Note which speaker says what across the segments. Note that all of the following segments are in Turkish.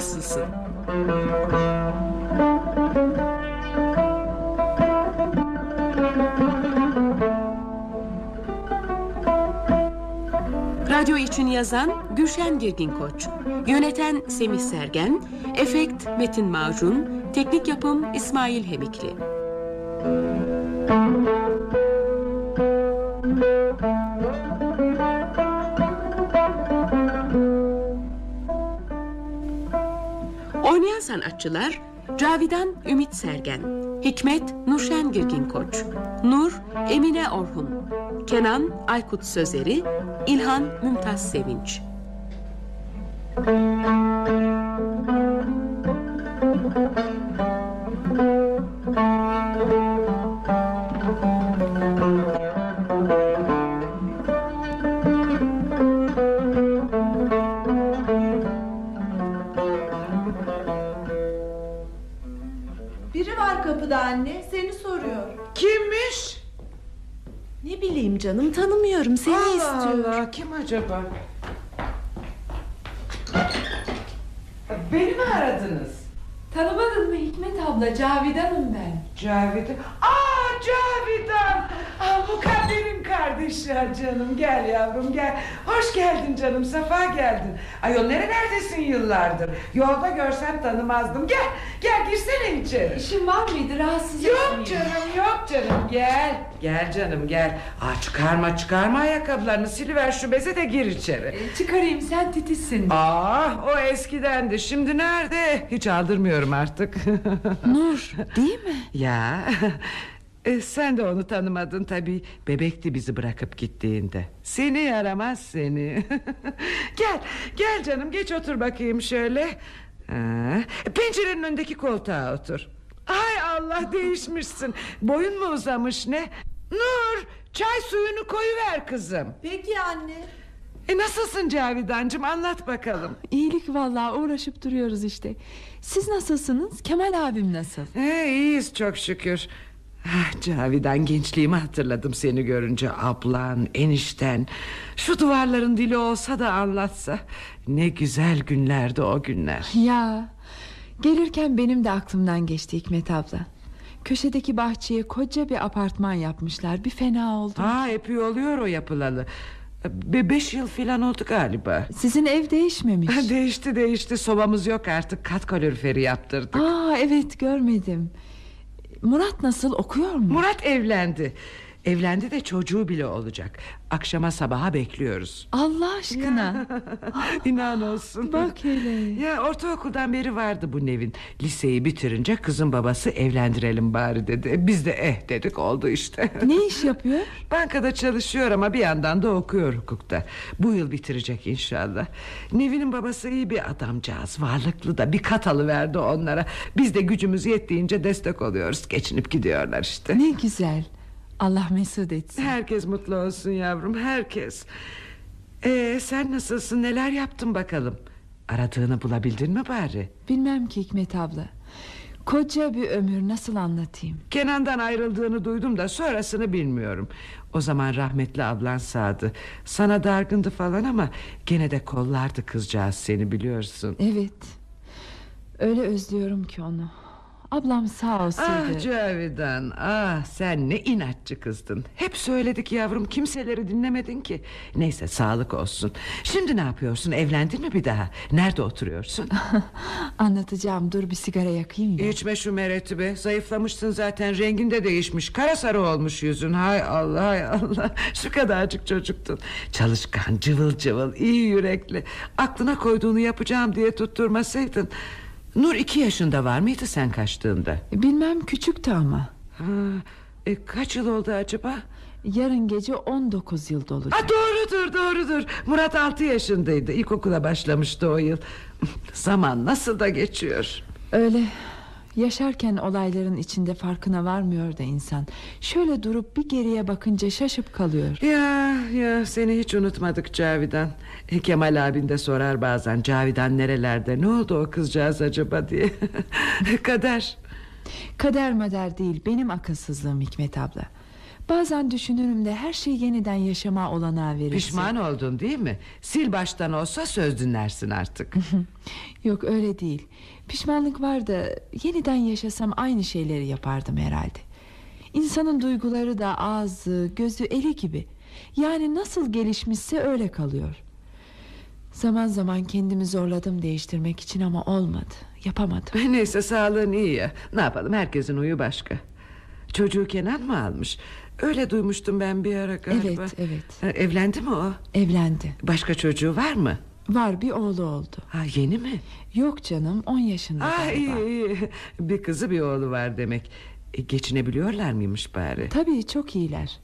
Speaker 1: nasılsın? Radyo için yazan Gülşen Girgin Koç, yöneten Semih Sergen, efekt Metin Macun, teknik yapım İsmail Hemikli. Sanatçılar Cavidan Ümit Sergen, Hikmet Nurşen Girgin Koç, Nur Emine Orhun, Kenan Aykut Sözeri, İlhan Mümtaz Sevinç.
Speaker 2: Ne bileyim canım tanımıyorum seni
Speaker 3: Allah
Speaker 2: istiyor.
Speaker 3: Allah kim acaba? Beni mi aradınız?
Speaker 2: Tanımadın mı Hikmet abla Cavidan'ım ben.
Speaker 3: Cavidan. Aa. Aa, mukadderin kardeşler canım. Gel yavrum gel. Hoş geldin canım. Safa geldin. Ayol nerelerdesin yıllardır? Yolda görsem tanımazdım. Gel. Gel girsene içeri.
Speaker 2: İşin var mıydı rahatsız
Speaker 3: Yok canım yok canım gel Gel canım gel Aa, Çıkarma çıkarma ayakkabılarını Siliver şu beze de gir içeri
Speaker 2: E, Çıkarayım sen titizsin.
Speaker 3: Aa, o eskidendi şimdi nerede Hiç aldırmıyorum artık
Speaker 2: Nur değil mi?
Speaker 3: Ya e, sen de onu tanımadın tabii. Bebekti bizi bırakıp gittiğinde. Seni yaramaz seni. Gel gel canım geç otur bakayım şöyle. Ha, Pencerenin önündeki koltuğa otur. Hay Allah değişmişsin. Boyun mu uzamış ne? Nur çay suyunu koyuver kızım.
Speaker 2: Peki anne.
Speaker 3: e, Nasılsın Cavidancığım? Anlat bakalım.
Speaker 4: İyilik vallahi uğraşıp duruyoruz işte. Siz nasılsınız? Kemal abim nasıl?
Speaker 3: He, iyiyiz çok şükür Ah, Cavidan gençliğimi hatırladım seni görünce Ablan, enişten Şu duvarların dili olsa da anlatsa Ne güzel günlerdi o günler
Speaker 4: Ya gelirken benim de aklımdan geçti Hikmet abla. Köşedeki bahçeye koca bir apartman yapmışlar. Bir fena oldu.
Speaker 3: Ha epey oluyor o yapılalı Be beş yıl filan oldu galiba
Speaker 4: Sizin ev değişmemiş.
Speaker 3: Değişti değişti sobamız yok artık Kat kaloriferi yaptırdık
Speaker 4: Aa evet görmedim. Murat nasıl okuyor mu?
Speaker 3: Murat evlendi Evlendi de çocuğu bile olacak. Akşama sabaha bekliyoruz.
Speaker 4: Allah aşkına.
Speaker 3: İnan olsun.
Speaker 4: Bak hele.
Speaker 3: Ya ortaokuldan beri vardı bu Nevin. Liseyi bitirince kızın babası evlendirelim bari dedi. Biz de eh dedik oldu işte.
Speaker 4: Ne iş yapıyor?
Speaker 3: Bankada çalışıyor ama bir yandan da okuyor hukukta. Bu yıl bitirecek inşallah. Nevin'in babası iyi bir adamcağız. Varlıklı da bir kat alıverdi onlara. Biz de gücümüz yettiğince destek oluyoruz. Geçinip gidiyorlar işte.
Speaker 4: Ne güzel. Allah mesut etsin.
Speaker 3: Herkes mutlu olsun yavrum herkes ee, Sen nasılsın neler yaptın bakalım Aradığını bulabildin mi bari
Speaker 4: Bilmem ki Hikmet abla. Koca bir ömür nasıl anlatayım?
Speaker 3: Kenan'dan ayrıldığını duydum da sonrasını bilmiyorum O zaman rahmetli ablan sağdı Sana dargındı falan ama Gene de kollardı kızcağız seni biliyorsun
Speaker 4: Evet. Öyle özlüyorum ki onu. Ablam sağ olsaydı.
Speaker 3: Ah Cavidan ah sen ne inatçı kızdın. Hep söyledik yavrum kimseleri dinlemedin ki. Neyse sağlık olsun. Şimdi ne yapıyorsun evlendin mi bir daha? Nerede oturuyorsun?
Speaker 4: Anlatacağım dur bir sigara yakayım da.
Speaker 3: İçme şu mereti be Zayıflamışsın zaten rengin de değişmiş. Kara sarı olmuş yüzün Hay Allah hay Allah. Şu kadarcık çocuktun. Çalışkan cıvıl cıvıl iyi yürekli. Aklına koyduğunu yapacağım diye tutturmasaydın Nur iki yaşında var mıydı sen kaçtığında
Speaker 4: Bilmem küçüktü ama.
Speaker 3: ha, e, Kaç yıl oldu acaba
Speaker 4: Yarın gece 19 yıl dolacak.
Speaker 3: Ha, doğrudur doğrudur Murat altı yaşındaydı İlkokula başlamıştı o yıl Zaman nasıl da geçiyor
Speaker 4: Öyle yaşarken olayların içinde farkına varmıyor da insan. Şöyle durup bir geriye bakınca şaşıp kalıyor.
Speaker 3: Ya ya seni hiç unutmadık Cavidan Kemal abin de sorar bazen Cavidan nerelerde ne oldu o kızcağız acaba diye Kader
Speaker 4: Kader mader değil benim akılsızlığım Hikmet abla. Bazen düşünürüm de her şeyi yeniden yaşama olanağı verirse.
Speaker 3: Pişman oldun değil mi? Sil baştan olsa söz dinlersin artık.
Speaker 4: Yok öyle değil. Pişmanlık var da yeniden yaşasam aynı şeyleri yapardım herhalde. İnsanın duyguları da ağzı, gözü, eli gibi. Yani nasıl gelişmişse öyle kalıyor. Zaman zaman kendimi zorladım değiştirmek için ama olmadı. Yapamadım.
Speaker 3: Neyse sağlığın iyi ya. Ne yapalım herkesin huyu başka. Çocuğu Kenan mı almış? Öyle duymuştum ben bir ara galiba.
Speaker 4: Evet, evet.
Speaker 3: Evlendi mi o?
Speaker 4: Evlendi.
Speaker 3: Başka çocuğu var mı?
Speaker 4: Var bir oğlu oldu.
Speaker 3: Ha yeni mi?
Speaker 4: Yok canım 10 yaşında
Speaker 3: Ha
Speaker 4: galiba.
Speaker 3: iyi iyi. Bir kızı bir oğlu var demek. E, geçinebiliyorlar mıymış bari?
Speaker 4: Tabii çok iyiler.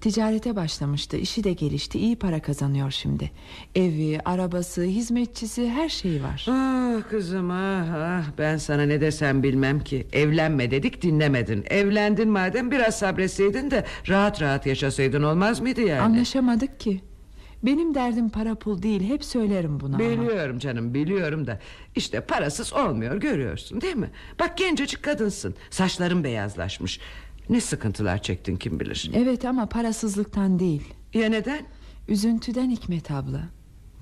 Speaker 4: Ticarete başlamıştı. işi de gelişti. iyi para kazanıyor şimdi. Evi, arabası, hizmetçisi her şeyi var.
Speaker 3: Ah kızım ah, ah ben sana ne desem bilmem ki Evlenme dedik dinlemedin Evlendin madem biraz sabretseydin de Rahat rahat yaşasaydın olmaz mıydı yani
Speaker 4: Anlaşamadık ki. Benim derdim para pul değil. Hep söylerim bunu ama.
Speaker 3: Biliyorum canım biliyorum da işte parasız olmuyor görüyorsun değil mi Bak gencecik kadınsın saçların beyazlaşmış Ne sıkıntılar çektin kim bilir
Speaker 4: Evet ama parasızlıktan değil.
Speaker 3: Ya neden
Speaker 4: Üzüntüden Hikmet abla.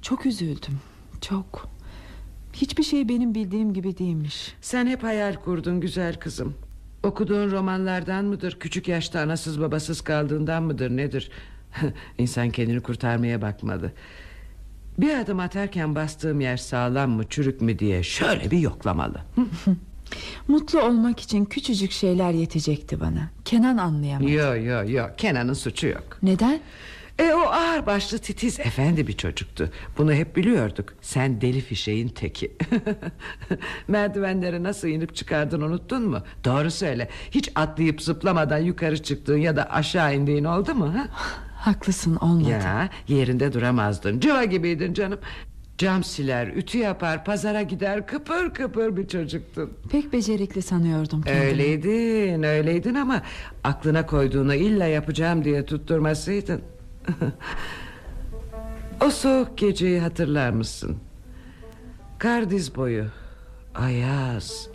Speaker 4: Çok üzüldüm. Çok. Hiçbir şey benim bildiğim gibi değilmiş.
Speaker 3: Sen hep hayal kurdun güzel kızım Okuduğun romanlardan mıdır Küçük yaşta anasız babasız kaldığından mıdır nedir İnsan kendini kurtarmaya bakmalı Bir adım atarken bastığım yer sağlam mı çürük mü diye Şöyle bir yoklamalı?
Speaker 4: Mutlu olmak için küçücük şeyler yetecekti bana. Kenan anlayamadı.
Speaker 3: Yo yo yo Kenan'ın suçu yok
Speaker 4: Neden?
Speaker 3: E o ağır başlı titiz efendi bir çocuktu Bunu hep biliyorduk Sen deli fişeğin teki Merdivenlere nasıl inip çıkardın unuttun mu Doğru söyle Hiç atlayıp zıplamadan yukarı çıktığın Ya da aşağı indiğin oldu mu ha?
Speaker 4: Haklısın olmadı.
Speaker 3: Ya yerinde duramazdın Cıva gibiydin canım Cam siler, ütü yapar, pazara gider Kıpır kıpır bir çocuktun
Speaker 4: Pek becerikli sanıyordum kendimi.
Speaker 3: Öyleydin, öyleydin ama Aklına koyduğunu illa yapacağım diye tutturmasıydın O soğuk geceyi hatırlar mısın? Kar diz boyu Ayaz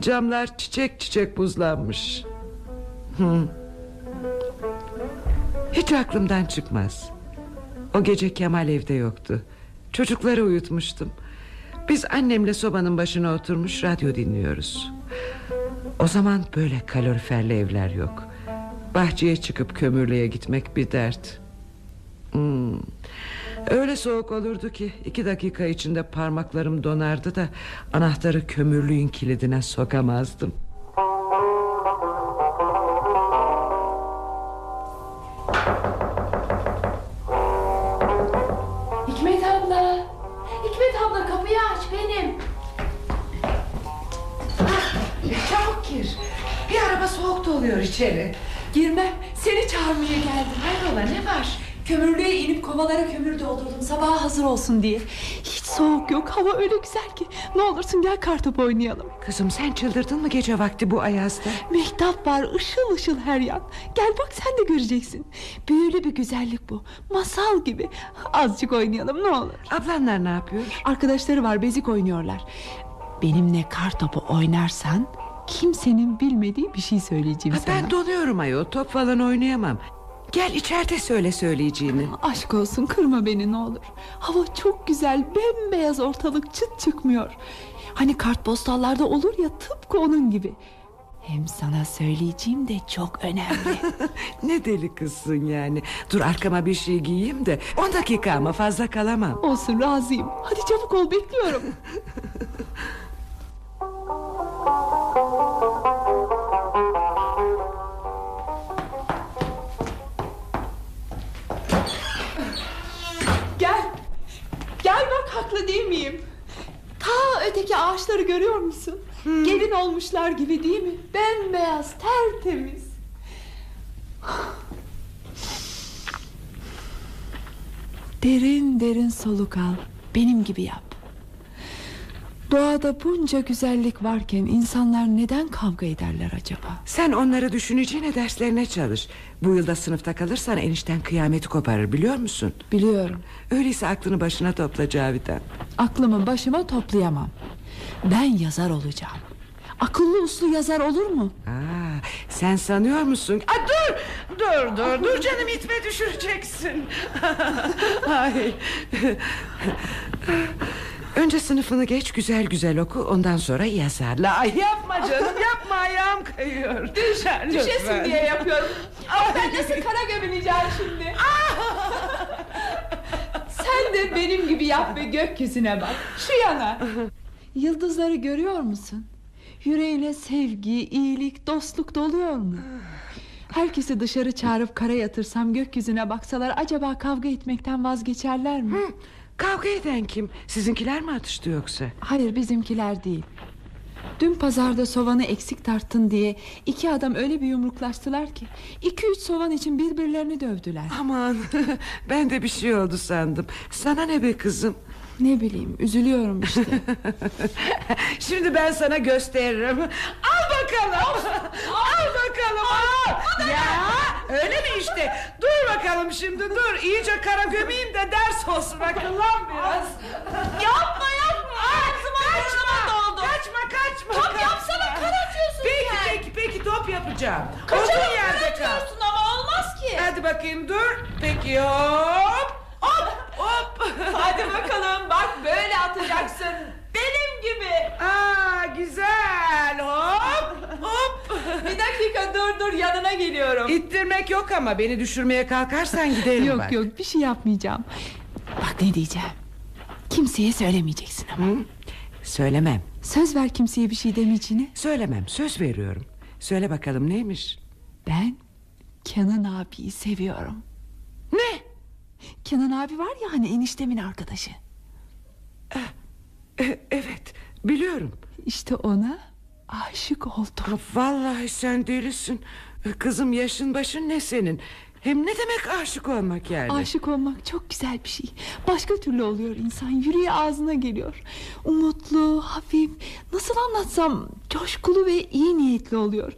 Speaker 3: Camlar çiçek çiçek buzlanmış. Hiç aklımdan çıkmaz O gece Kemal evde yoktu Çocukları uyutmuştum Biz annemle sobanın başına oturmuş radyo dinliyoruz O zaman böyle kaloriferli evler yok Bahçeye çıkıp kömürlüğe gitmek bir dert Hmm. Öyle soğuk olurdu ki iki dakika içinde parmaklarım donardı da anahtarı kömürlüğün kilidine sokamazdım.
Speaker 5: Doldurdum. Sabaha hazır olsun diye. Hiç soğuk yok. Hava öyle güzel ki. Ne olursun gel kartopu oynayalım.
Speaker 3: Kızım sen çıldırdın mı gece vakti bu ayazda?
Speaker 5: Mehtap var ışıl ışıl her yan. Gel bak sen de göreceksin. Büyülü bir güzellik bu. Masal gibi. Azıcık oynayalım ne olur.
Speaker 3: Ablanlar ne yapıyor?
Speaker 5: Arkadaşları var bezik oynuyorlar. Benimle kar topu oynarsan kimsenin bilmediği bir şey söyleyeceğim
Speaker 3: Ha,
Speaker 5: sana.
Speaker 3: ben donuyorum ayol top falan oynayamam. Gel içeride söyle söyleyeceğini.
Speaker 5: Aşk olsun kırma beni ne olur. Hava çok güzel bembeyaz ortalık çıt çıkmıyor. Hani kartpostallarda olur ya tıpkı onun gibi. Hem sana söyleyeceğim de çok önemli.
Speaker 3: Ne deli kızsın yani. Dur arkama bir şey giyeyim de. On dakika ama fazla kalamam.
Speaker 5: Olsun razıyım. Hadi çabuk ol bekliyorum. haklı değil miyim? Ta öteki ağaçları görüyor musun? Gelin olmuşlar gibi değil mi? Bembeyaz, tertemiz. Derin derin soluk al. Benim gibi yap. Doğada bunca güzellik varken insanlar neden kavga ederler acaba?
Speaker 3: Sen onları düşüneceğine derslerine çalış. Bu yılda sınıfta kalırsan enişten kıyameti koparır biliyor musun?
Speaker 5: Biliyorum.
Speaker 3: Öyleyse aklını başına topla Cavidan.
Speaker 5: Aklımı başıma toplayamam. Ben yazar olacağım. Akıllı uslu yazar olur mu?
Speaker 3: Aa, sen sanıyor musun? Aa, dur, dur, dur, dur canım itme düşüreceksin. Ay. Önce sınıfını geç güzel güzel oku ondan sonra yazarla. Ay yapma canım yapma ayağım kayıyor. Düşer
Speaker 4: Düşesin diye yapıyorum. Ama ben nasıl kara gömüleceğim şimdi? Sen de benim gibi yap ve gökyüzüne bak. Şu yana. Yıldızları görüyor musun? Yüreğine sevgi, iyilik, dostluk doluyor mu? Herkesi dışarı çağırıp kara yatırsam gökyüzüne baksalar acaba kavga etmekten vazgeçerler mi?
Speaker 3: Kavga eden kim? Sizinkiler mi atıştı yoksa?
Speaker 4: Hayır bizimkiler değil. Dün pazarda sovanı eksik tarttın diye iki adam öyle bir yumruklaştılar ki iki üç sovan için birbirlerini dövdüler.
Speaker 3: Aman ben de bir şey oldu sandım. Sana ne be kızım?
Speaker 4: Ne bileyim üzülüyorum işte.
Speaker 3: Şimdi ben sana gösteririm. Al bakalım. Al bakalım. Al. Ya öyle mi işte? Dur bakalım şimdi dur. İyice kara gömeyim de ders olsun akıllan biraz.
Speaker 4: yapma yapma.
Speaker 3: Kaçma.
Speaker 4: doldu.
Speaker 3: Kaçma kaçma.
Speaker 4: Top
Speaker 3: kaçma.
Speaker 4: yapsana, kar atıyorsun
Speaker 3: Peki
Speaker 4: sen.
Speaker 3: peki peki top yapacağım. Yerde kal.
Speaker 4: atıyorsun ama olmaz ki.
Speaker 3: Hadi bakayım dur. Peki hop. Hop hop.
Speaker 4: Hadi bakalım bak böyle atacaksın. Benim gibi.
Speaker 3: Aa güzel. Hop hop.
Speaker 4: Bir dakika dur dur yanına geliyorum.
Speaker 3: İttirmek yok ama beni düşürmeye kalkarsan giderim
Speaker 4: Yok
Speaker 3: bak.
Speaker 4: yok bir şey yapmayacağım. Bak ne diyeceğim. Kimseye söylemeyeceksin ama.
Speaker 3: Hı? Söylemem.
Speaker 4: Söz ver kimseye bir şey demeyeceğini.
Speaker 3: Söylemem. Söz veriyorum. Söyle bakalım neymiş?
Speaker 4: Ben Kenan abiyi seviyorum. Kenan abi var ya hani eniştemin arkadaşı.
Speaker 3: E, evet biliyorum.
Speaker 4: İşte ona aşık oldum.
Speaker 3: Ha, Vallahi sen delisin. E, Kızım yaşın başın ne senin? Hem ne demek aşık olmak yani?
Speaker 4: Aşık olmak çok güzel bir şey. Başka türlü oluyor insan. Yüreği ağzına geliyor. Umutlu, hafif, nasıl anlatsam coşkulu ve iyi niyetli oluyor.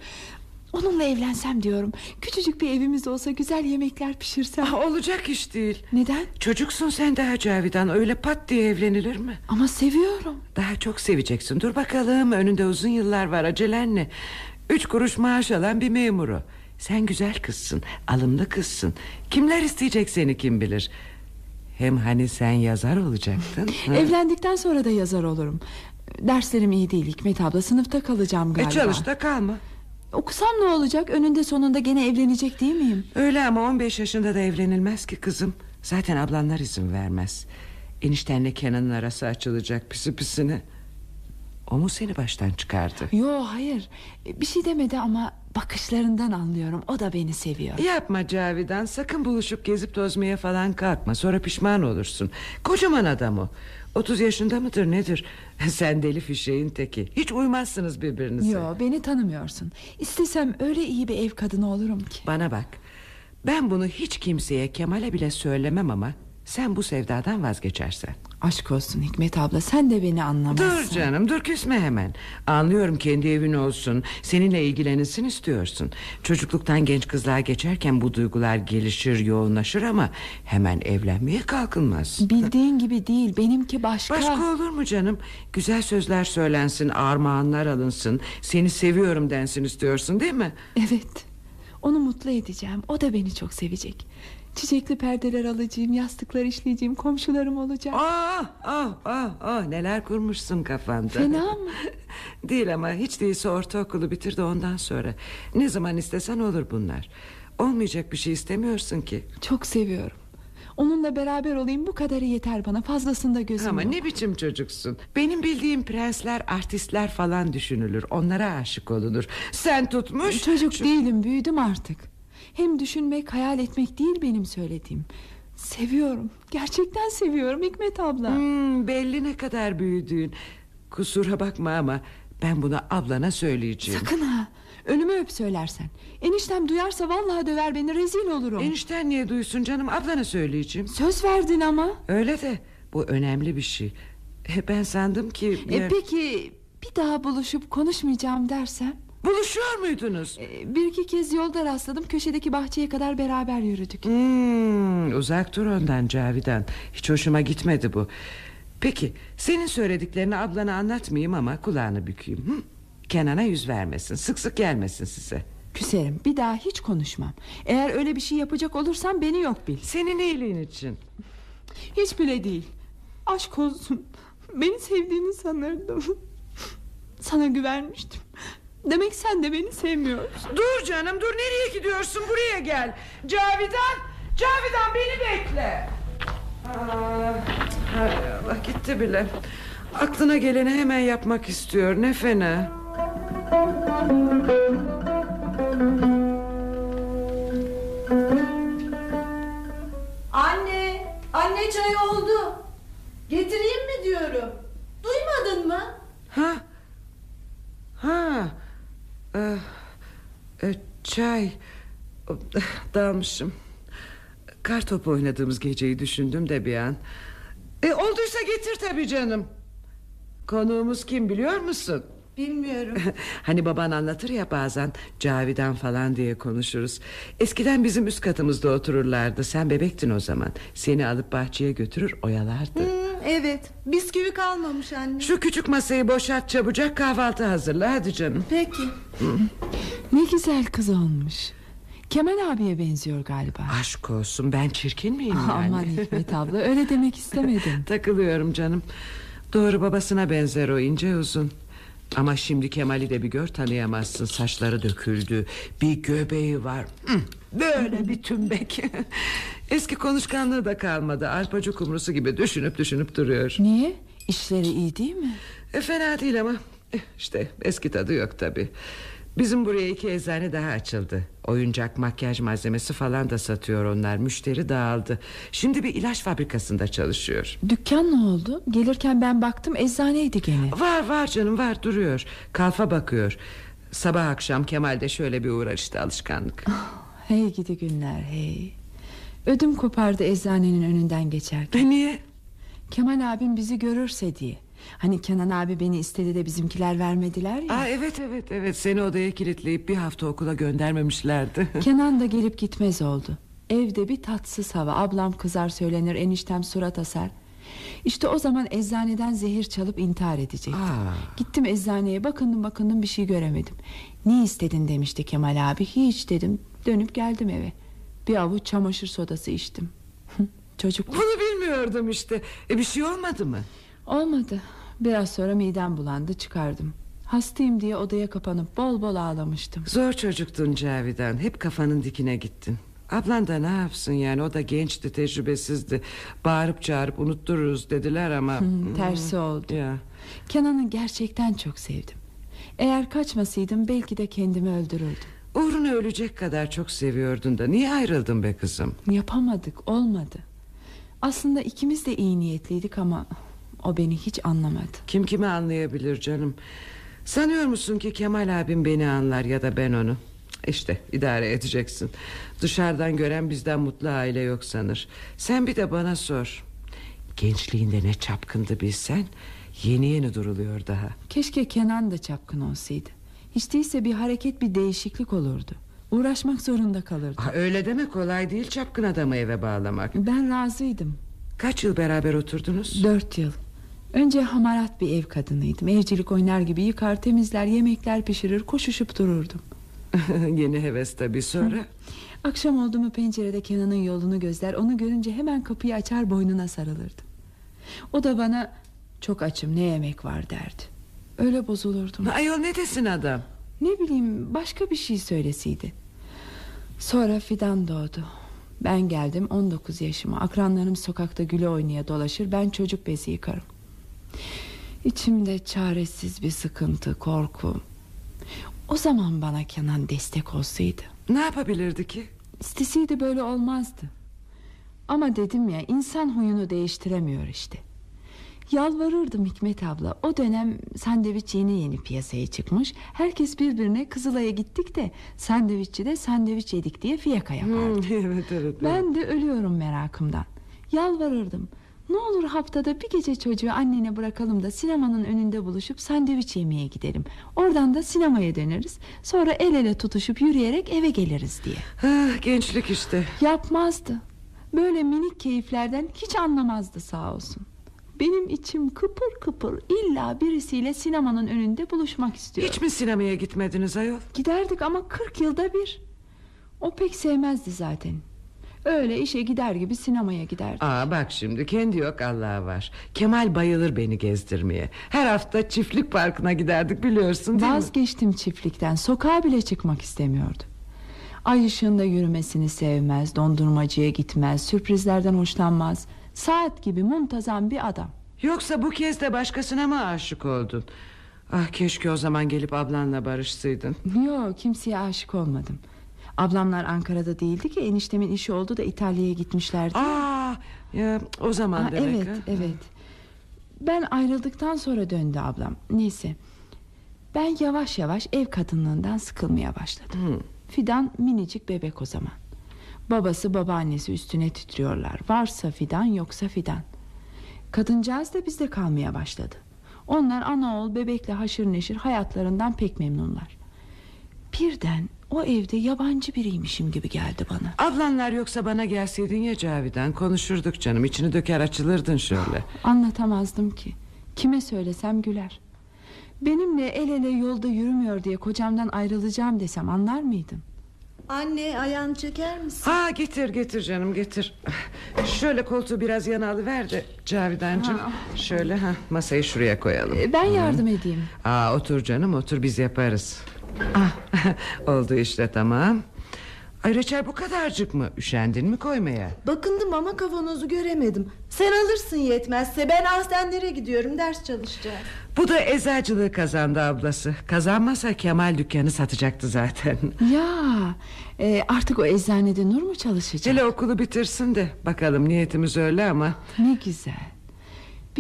Speaker 4: Onunla evlensem diyorum. Küçücük bir evimiz olsa güzel yemekler pişirsem.
Speaker 3: Ah, olacak iş değil.
Speaker 4: Neden?
Speaker 3: Çocuksun sen daha Cavidan. Öyle pat diye evlenilir mi?
Speaker 4: Ama seviyorum.
Speaker 3: Daha çok seveceksin. Dur bakalım önünde uzun yıllar var acelen ne? Üç kuruş maaş alan bir memuru. Sen güzel kızsın, alımlı kızsın. Kimler isteyecek seni kim bilir? Hem hani sen yazar olacaktın.
Speaker 4: Evlendikten sonra da yazar olurum. Derslerim iyi değil Hikmet abla. Sınıfta kalacağım
Speaker 3: E
Speaker 4: galiba.
Speaker 3: çalış da kalma.
Speaker 4: Okusam ne olacak? Önünde sonunda gene evlenecek değil miyim?
Speaker 3: Öyle ama 15 yaşında da evlenilmez ki kızım. Zaten ablanlar izin vermez. Eniştenle Kenan'ın arası açılacak pisi pisine. O mu seni baştan çıkardı?
Speaker 4: Yo hayır. Bir şey demedi ama bakışlarından anlıyorum. O da beni seviyor.
Speaker 3: Yapma Cavidan sakın buluşup gezip tozmaya falan kalkma Sonra pişman olursun Kocaman adam o 30 yaşında mıdır nedir Sen deli fişeğin teki Hiç uymazsınız birbirinize
Speaker 4: Yo beni tanımıyorsun. İstesem öyle iyi bir ev kadını olurum ki.
Speaker 3: Bana bak Ben bunu hiç kimseye Kemal'e bile söylemem ama Sen bu sevdadan vazgeçersen
Speaker 4: Aşk olsun Hikmet abla sen de beni anlamazsın.
Speaker 3: Dur canım dur küsme hemen Anlıyorum kendi evin olsun Seninle ilgilenilsin istiyorsun Çocukluktan genç kızlığa geçerken Bu duygular gelişir yoğunlaşır ama Hemen evlenmeye kalkılmaz
Speaker 4: Bildiğin gibi değil benimki başka.
Speaker 3: Başka olur mu canım Güzel sözler söylensin Armağanlar alınsın Seni seviyorum densin istiyorsun değil mi
Speaker 4: Evet. Onu mutlu edeceğim. O da beni çok sevecek. Çiçekli perdeler alacağım, yastıklar işleyeceğim, komşularım olacak.
Speaker 3: Ah ah ah ah neler kurmuşsun kafanda
Speaker 4: Fena mı?
Speaker 3: Değil ama hiç değilse ortaokulu bitir de ondan sonra Ne zaman istesen olur bunlar Olmayacak bir şey istemiyorsun ki
Speaker 4: Çok seviyorum. Onunla beraber olayım bu kadarı yeter bana. Fazlasında gözüm
Speaker 3: Ama
Speaker 4: yok.
Speaker 3: ne biçim çocuksun Benim bildiğim prensler artistler falan düşünülür Onlara aşık olunur Sen tutmuş
Speaker 4: Çocuk
Speaker 3: Şu-
Speaker 4: değilim, büyüdüm artık. Hem düşünmek, hayal etmek değil benim söylediğim. Seviyorum. Gerçekten seviyorum Hikmet abla.
Speaker 3: Hmm, belli ne kadar büyüdüğün Kusura bakma ama Ben bunu ablana söyleyeceğim
Speaker 4: Sakın ha. Ölümü öp söylersen. Eniştem duyarsa vallahi döver beni rezil olurum.
Speaker 3: Enişten niye duysun canım ablana söyleyeceğim
Speaker 4: Söz verdin ama.
Speaker 3: Öyle de bu önemli bir şey E, Ben sandım ki
Speaker 4: E,
Speaker 3: yer-
Speaker 4: peki bir daha buluşup konuşmayacağım dersem?
Speaker 3: Buluşuyor muydunuz
Speaker 4: E, bir iki kez yolda rastladım. Köşedeki bahçeye kadar beraber yürüdük.
Speaker 3: Hmm, uzak dur ondan Cavidan Hiç hoşuma gitmedi bu Peki senin söylediklerini ablana anlatmayayım ama kulağını bükeyim hı? Kenan'a yüz vermesin sık sık gelmesin size
Speaker 4: Küserim bir daha hiç konuşmam Eğer öyle bir şey yapacak olursam beni yok bil
Speaker 3: Senin iyiliğin için
Speaker 5: Hiç bile değil. Aşk olsun. Beni sevdiğini sanırdım. Sana güvenmiştim. Demek sen de beni sevmiyorsun.
Speaker 3: Dur canım dur nereye gidiyorsun buraya gel Cavidan Cavidan beni bekle Aa, hay Allah gitti bile Aklına geleni hemen yapmak istiyor ne fena
Speaker 2: Anne, anne çay oldu. Getireyim mi diyorum. Duymadın mı?
Speaker 3: Ha Ha Çay. Dalmışım Kar topu oynadığımız geceyi düşündüm de bir an. E, Olduysa getir tabii canım. Konuğumuz kim biliyor musun?
Speaker 2: Bilmiyorum.
Speaker 3: Hani baban anlatır ya bazen Cavidan falan diye konuşuruz. Eskiden bizim üst katımızda otururlardı. Sen bebektin o zaman. Seni alıp bahçeye götürür oyalardı.
Speaker 2: Hmm, evet, bisküvi kalmamış anne.
Speaker 3: Şu küçük masayı boşalt çabucak kahvaltı hazırla. Hadi canım.
Speaker 2: Peki.
Speaker 4: Ne güzel kız olmuş. Kemal abiye benziyor galiba.
Speaker 3: Aşk olsun ben çirkin miyim yani?
Speaker 4: Aman Hikmet abla öyle demek istemedim.
Speaker 3: Takılıyorum canım. Doğru babasına benzer o ince uzun Ama şimdi Kemal'i de bir gör tanıyamazsın. Saçları döküldü. Bir göbeği var. Böyle bir tümbek. Eski konuşkanlığı da kalmadı. Arpacı kumrusu gibi düşünüp düşünüp duruyor.
Speaker 4: Niye? İşleri iyi değil mi?
Speaker 3: e, Fena değil ama eh, işte eski tadı yok tabi Bizim buraya iki eczane daha açıldı. Oyuncak makyaj malzemesi falan da satıyor onlar. Müşteri dağıldı. Şimdi bir ilaç fabrikasında çalışıyor.
Speaker 4: Dükkan ne oldu? Gelirken ben baktım eczaneydi gene.
Speaker 3: Var var canım var. Duruyor. Kalfa bakıyor. Sabah akşam Kemal de şöyle bir uğrar işte alışkanlık
Speaker 4: Hey gidi günler hey. Ödüm kopardı eczanenin önünden geçerken.
Speaker 3: E niye?
Speaker 4: Kemal abim bizi görürse diye Hani Kenan abi beni istedi de bizimkiler vermediler ya.
Speaker 3: Aa, evet evet evet. Seni odaya kilitleyip bir hafta okula göndermemişlerdi.
Speaker 4: Kenan da gelip gitmez oldu. Evde bir tatsız hava. Ablam kızar söylenir eniştem surat asar. İşte o zaman eczaneden zehir çalıp intihar edecekti.
Speaker 3: Aa.
Speaker 4: Gittim eczaneye bakındım bakındım bir şey göremedim. Ne istedin demişti Kemal abi. Hiç dedim. Dönüp geldim eve. Bir avuç çamaşır sodası içtim. Çocuk
Speaker 3: Bunu bilmiyordum işte. E, Bir şey olmadı mı?
Speaker 4: Olmadı. Biraz sonra midem bulandı çıkardım. Hastayım diye odaya kapanıp bol bol ağlamıştım.
Speaker 3: Zor çocuktun Cavidan. Hep kafanın dikine gittin. Ablan da ne yapsın yani? O da gençti tecrübesizdi. Bağırıp çağırıp unuttururuz dediler ama
Speaker 4: Hı, Tersi oldu.
Speaker 3: Ya.
Speaker 4: Kenan'ı gerçekten çok sevdim. Eğer kaçmasaydım belki de kendimi öldürürdüm.
Speaker 3: Uğruna ölecek kadar çok seviyordun da Niye ayrıldın be kızım?
Speaker 4: Yapamadık olmadı. Aslında ikimiz de iyi niyetliydik ama O beni hiç anlamadı.
Speaker 3: Kim kimi anlayabilir canım? Sanıyor musun ki Kemal abim beni anlar ya da ben onu? İşte idare edeceksin. Dışarıdan gören bizden mutlu aile yok sanır. Sen bir de bana sor. Gençliğinde ne çapkındı bilsen Yeni yeni duruluyor daha.
Speaker 4: Keşke Kenan da çapkın olsaydı. Hiç değilse bir hareket bir değişiklik olurdu. Uğraşmak zorunda kalırdı.
Speaker 3: Ha, Öyle deme kolay değil çapkın adamı eve bağlamak.
Speaker 4: Ben razıydım.
Speaker 3: Kaç yıl beraber oturdunuz?
Speaker 4: Dört yıl Önce hamarat bir ev kadınıydım. Evcilik oynar gibi yıkar temizler Yemekler pişirir koşuşup dururdum.
Speaker 3: Yeni heves tabii sonra?
Speaker 4: Akşam oldu mu pencerede Kenan'ın yolunu gözler. Onu görünce hemen kapıyı açar boynuna sarılırdım. O da bana Çok açım ne yemek var? derdi. Öyle bozulurdum
Speaker 3: Ayol ne desin adam?
Speaker 4: Ne bileyim başka bir şey söylesiydi Sonra Fidan doğdu. Ben geldim 19 yaşıma. Akranlarım sokakta güle oynaya dolaşır. Ben çocuk bezi yıkarım İçimde çaresiz bir sıkıntı korku. O zaman bana Kenan destek olsaydı.
Speaker 3: Ne yapabilirdi ki?
Speaker 4: İsteseydi böyle olmazdı. Ama dedim ya insan huyunu değiştiremiyor işte. Yalvarırdım Hikmet abla. O dönem sandviç yeni yeni piyasaya çıkmış. Herkes birbirine Kızılay'a gittik de Sandviççide sandviç yedik diye fiyaka yapardı.
Speaker 3: Hmm, Evet evet.
Speaker 4: Ben de ölüyorum merakımdan. Yalvarırdım Ne olur haftada bir gece çocuğu annene bırakalım da Sinemanın önünde buluşup sandviç yemeye gidelim Oradan da sinemaya döneriz Sonra el ele tutuşup yürüyerek eve geliriz diye
Speaker 3: ah, Gençlik işte
Speaker 4: Yapmazdı Böyle minik keyiflerden hiç anlamazdı sağ olsun Benim içim kıpır kıpır illa birisiyle sinemanın önünde buluşmak istiyor.
Speaker 3: Hiç mi sinemaya gitmediniz ayol?
Speaker 4: Giderdik ama 40 yılda bir. O pek sevmezdi zaten. Öyle işe gider gibi sinemaya giderdi.
Speaker 3: Aa bak şimdi kendi yok Allah var. Kemal bayılır beni gezdirmeye. Her hafta çiftlik parkına giderdik biliyorsun değil mi?
Speaker 4: Vazgeçtim çiftlikten. Sokağa bile çıkmak istemiyordu. Ay ışığında yürümesini sevmez, dondurmacıya gitmez, sürprizlerden hoşlanmaz. Saat gibi muntazam bir adam.
Speaker 3: Yoksa bu kez de başkasına mı aşık oldun? Ah keşke o zaman gelip ablanla barışsaydın.
Speaker 4: Yok kimseye aşık olmadım. Ablamlar Ankara'da değildi ki eniştemin işi oldu da İtalya'ya gitmişlerdi.
Speaker 3: Aa ya o zaman
Speaker 4: Ha,
Speaker 3: demek
Speaker 4: evet
Speaker 3: ha?
Speaker 4: evet. Ben ayrıldıktan sonra döndü ablam. Neyse. Ben yavaş yavaş ev kadınlığından sıkılmaya başladım.
Speaker 3: Hı.
Speaker 4: Fidan minicik bebek o zaman. Babası babaannesi üstüne titriyorlar. Varsa Fidan yoksa Fidan. Kadıncağız da bizde kalmaya başladı. Onlar ana oğul bebekle haşır neşir hayatlarından pek memnunlar. Birden o evde yabancı biriymişim gibi geldi bana.
Speaker 3: Ablanlar yoksa bana gelseydin ya Cavidan konuşurduk canım içini döker açılırdın şöyle.
Speaker 4: Anlatamazdım ki. Kime söylesem güler. Benimle el ele yolda yürümüyor diye kocamdan ayrılacağım desem anlar mıydın?
Speaker 2: Anne ayağını çeker misin?
Speaker 3: Ha getir getir canım getir. Şöyle koltuğu biraz yana alıver de Cavidancığım. Şöyle ha masayı şuraya koyalım.
Speaker 4: E, Ben yardım edeyim.
Speaker 3: Aa otur canım otur biz yaparız. Ah oldu işte tamam. Ay reçel bu kadarcık mı? Üşendin mi koymaya?
Speaker 2: Bakındım ama kavanozu göremedim. Sen alırsın yetmezse ben Ahsenlere gidiyorum ders çalışacağım.
Speaker 3: Bu da eczacılığı kazandı ablası. Kazanmasa Kemal dükkanı satacaktı zaten.
Speaker 4: Ya e, artık o eczanede Nur mu çalışacak?
Speaker 3: Hele okulu bitirsin de bakalım niyetimiz öyle ama.
Speaker 4: Ne güzel.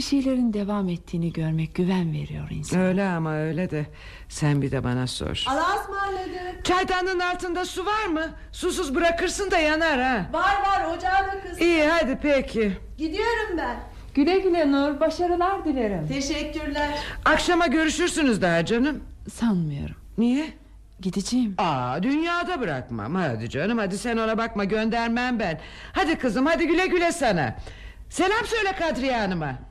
Speaker 4: Bir şeylerin devam ettiğini görmek güven veriyor insana.
Speaker 3: Öyle ama öyle de sen bir de bana sor.
Speaker 2: Allah'a ısmarladık.
Speaker 3: Çaydanlığın altında su var mı? Susuz bırakırsın da yanar ha.
Speaker 2: Var var ocağı da kız.
Speaker 3: İyi hadi peki.
Speaker 2: Gidiyorum ben.
Speaker 4: Güle güle Nur başarılar dilerim.
Speaker 2: Teşekkürler.
Speaker 3: Akşama görüşürsünüz daha canım.
Speaker 4: Sanmıyorum.
Speaker 3: Niye?
Speaker 4: Gideceğim.
Speaker 3: Aa dünyada bırakmam hadi canım hadi sen ona bakma göndermem ben Hadi kızım hadi güle güle sana Selam söyle Kadriye Hanım'a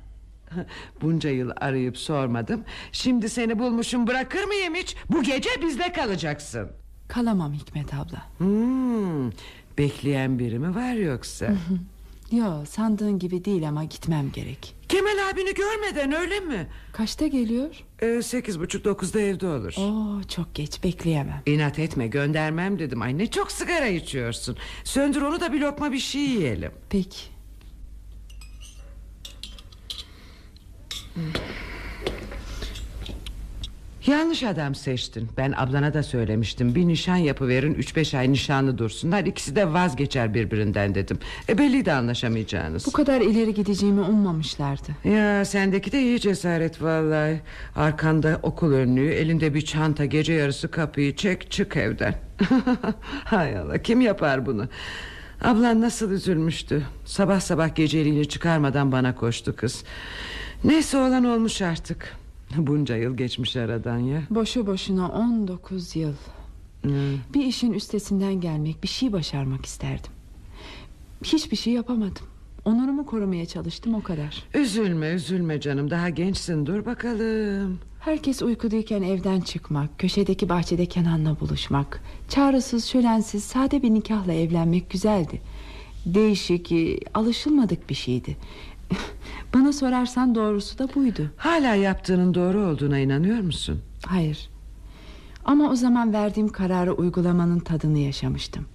Speaker 3: Bunca yıl arayıp sormadım Şimdi seni bulmuşum bırakır mıyım hiç Bu gece bizde kalacaksın
Speaker 4: Kalamam Hikmet abla.
Speaker 3: hmm, Bekleyen biri mi var yoksa
Speaker 4: Yo sandığın gibi değil ama gitmem gerek.
Speaker 3: Kemal abini görmeden öyle mi
Speaker 4: Kaçta geliyor?
Speaker 3: ee, Sekiz buçuk dokuzda evde olur
Speaker 4: Oo çok geç bekleyemem.
Speaker 3: İnat etme göndermem dedim Ay ne çok sigara içiyorsun Söndür onu da bir lokma bir şey yiyelim
Speaker 4: Peki.
Speaker 3: Yanlış adam seçtin. Ben ablana da söylemiştim. Bir nişan yapıverin üç beş ay nişanlı dursunlar. İkisi de vazgeçer birbirinden dedim. E belliydi anlaşamayacağınız.
Speaker 4: Bu kadar ileri gideceğimi ummamışlardı.
Speaker 3: Ya sendeki de iyi cesaret vallahi. Arkanda okul önlüğü Elinde bir çanta gece yarısı kapıyı çek çık evden. Hay Allah kim yapar bunu? Ablan nasıl üzülmüştü. Sabah sabah geceliğini çıkarmadan bana koştu kız Neyse olan olmuş artık Bunca yıl geçmiş aradan ya
Speaker 4: Boşu boşuna 19 yıl.
Speaker 3: Hmm.
Speaker 4: Bir işin üstesinden gelmek, bir şey başarmak isterdim. Hiçbir şey yapamadım. Onurumu korumaya çalıştım o kadar.
Speaker 3: Üzülme üzülme canım daha gençsin dur bakalım
Speaker 4: Herkes uykudayken evden çıkmak, köşedeki bahçede Kenan'la buluşmak, çağrısız, şölensiz, sade bir nikahla evlenmek güzeldi. Değişik, alışılmadık bir şeydi. Bana sorarsan doğrusu da buydu.
Speaker 3: Hala yaptığının doğru olduğuna inanıyor musun?
Speaker 4: Hayır. Ama o zaman verdiğim kararı uygulamanın tadını yaşamıştım.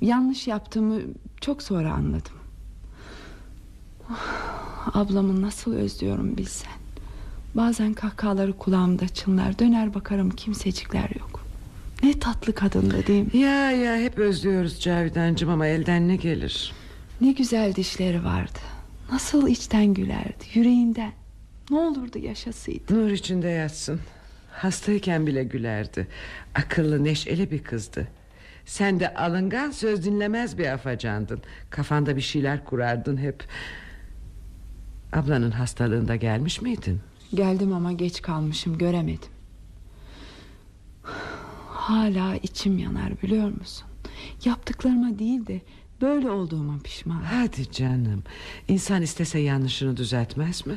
Speaker 4: Yanlış yaptığımı çok sonra anladım. Ah, Ablamı nasıl özlüyorum bilsen. Bazen kahkahaları kulağımda çınlar döner bakarım kimsecikler yok. Ne tatlı kadındı değil mi?
Speaker 3: Ya ya hep özlüyoruz Cavidancığım ama elden ne gelir
Speaker 4: Ne güzel dişleri vardı. Nasıl içten gülerdi yüreğinden. Ne olurdu yaşasıydı.
Speaker 3: Nur içinde yatsın Hastayken bile gülerdi Akıllı neşeli bir kızdı Sen de alıngan söz dinlemez bir afacandın Kafanda bir şeyler kurardın hep Ablanın hastalığında gelmiş miydin?
Speaker 4: Geldim ama geç kalmışım göremedim. Hala içim yanar biliyor musun? Yaptıklarıma değil de Böyle olduğuma pişman.
Speaker 3: Hadi canım. İnsan istese yanlışını düzeltmez mi?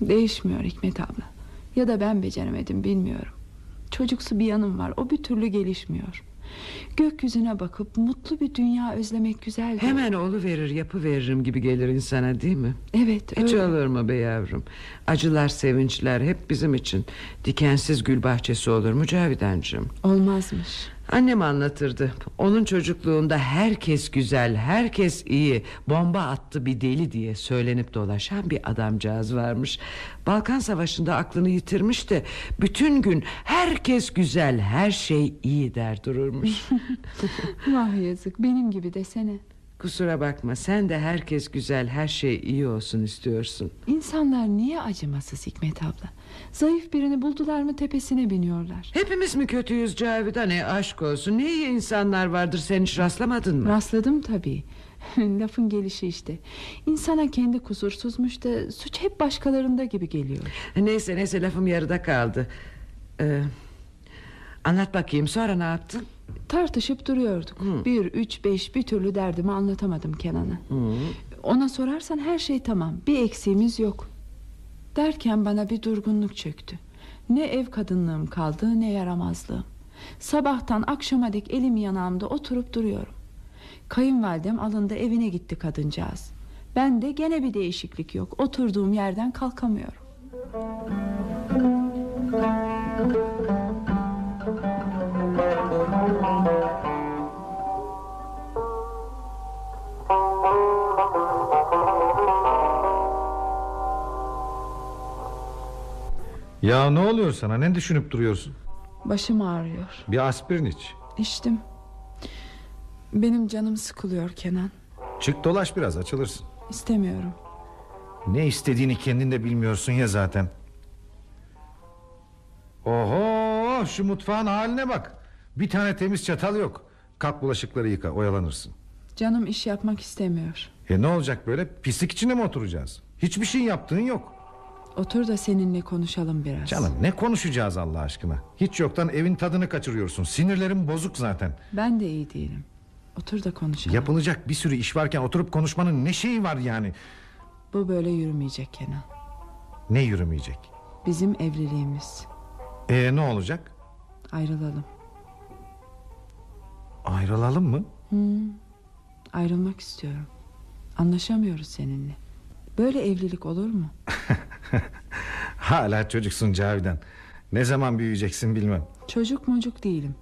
Speaker 4: Değişmiyor Hikmet abla. Ya da ben beceremedim bilmiyorum. Çocuksu bir yanım var. O bir türlü gelişmiyor. Gökyüzüne bakıp mutlu bir dünya özlemek güzel.
Speaker 3: Hemen olu verir yapı veririm gibi gelir insana değil mi?
Speaker 4: Evet
Speaker 3: Hiç
Speaker 4: öyle.
Speaker 3: olur mu be yavrum? Acılar sevinçler hep bizim için. Dikensiz gül bahçesi olur mu Cavidancığım?
Speaker 4: Olmazmış.
Speaker 3: Annem anlatırdı. Onun çocukluğunda herkes güzel, herkes iyi, bomba attı bir deli diye söylenip dolaşan bir adamcağız varmış. Balkan Savaşı'nda aklını yitirmiş de bütün gün herkes güzel, her şey iyi der dururmuş.
Speaker 4: Vah yazık benim gibi desene.
Speaker 3: Kusura bakma sen de herkes güzel, her şey iyi olsun istiyorsun.
Speaker 4: İnsanlar niye acımasız Hikmet abla? Zayıf birini buldular mı tepesine biniyorlar.
Speaker 3: Hepimiz mi kötüyüz Cavidan? Ne aşk olsun. Ne iyi insanlar vardır sen hiç rastlamadın mı?
Speaker 4: Rastladım tabii. Lafın gelişi işte. İnsana kendi kusursuzmuş da suç hep başkalarında gibi geliyor.
Speaker 3: Neyse neyse lafım yarıda kaldı. Ee, anlat bakayım sonra ne yaptın?
Speaker 4: Tartışıp duruyorduk. Bir, üç, beş bir türlü derdimi anlatamadım Kenan'a. Ona sorarsan her şey tamam. Bir eksiğimiz yok. Derken bana bir durgunluk çöktü. Ne ev kadınlığım kaldı ne yaramazlığım. Sabahtan akşama dek elim yanağımda oturup duruyorum. Kayınvalidem alında evine gitti kadıncağız. Ben de gene bir değişiklik yok. Oturduğum yerden kalkamıyorum.
Speaker 6: Ya ne oluyor sana? Ne düşünüp duruyorsun?
Speaker 4: Başım ağrıyor.
Speaker 6: Bir aspirin iç.
Speaker 4: İçtim. Benim canım sıkılıyor Kenan.
Speaker 6: Çık dolaş biraz açılırsın.
Speaker 4: İstemiyorum.
Speaker 6: Ne istediğini kendin de bilmiyorsun ya zaten. Oho şu mutfağın haline bak. Bir tane temiz çatal yok. Kalk bulaşıkları yıka oyalanırsın.
Speaker 4: Canım iş yapmak istemiyor.
Speaker 6: E ne olacak böyle? Pislik içinde mi oturacağız? Hiçbir şey yaptığın yok
Speaker 4: Otur da seninle konuşalım biraz.
Speaker 6: Canım ne konuşacağız Allah aşkına Hiç yoktan evin tadını kaçırıyorsun Sinirlerim bozuk zaten
Speaker 4: Ben de iyi değilim. Otur da konuşalım.
Speaker 6: Yapılacak bir sürü iş varken oturup konuşmanın ne şeyi var yani
Speaker 4: Bu böyle yürümeyecek Kenan.
Speaker 6: Ne yürümeyecek
Speaker 4: Bizim evliliğimiz.
Speaker 6: E ne olacak
Speaker 4: Ayrılalım.
Speaker 6: Ayrılalım mı
Speaker 4: Ayrılmak istiyorum. Anlaşamıyoruz seninle. Böyle evlilik olur mu?
Speaker 6: Hala çocuksun Cavidan Ne zaman büyüyeceksin bilmem
Speaker 4: Çocuk mucuk değilim.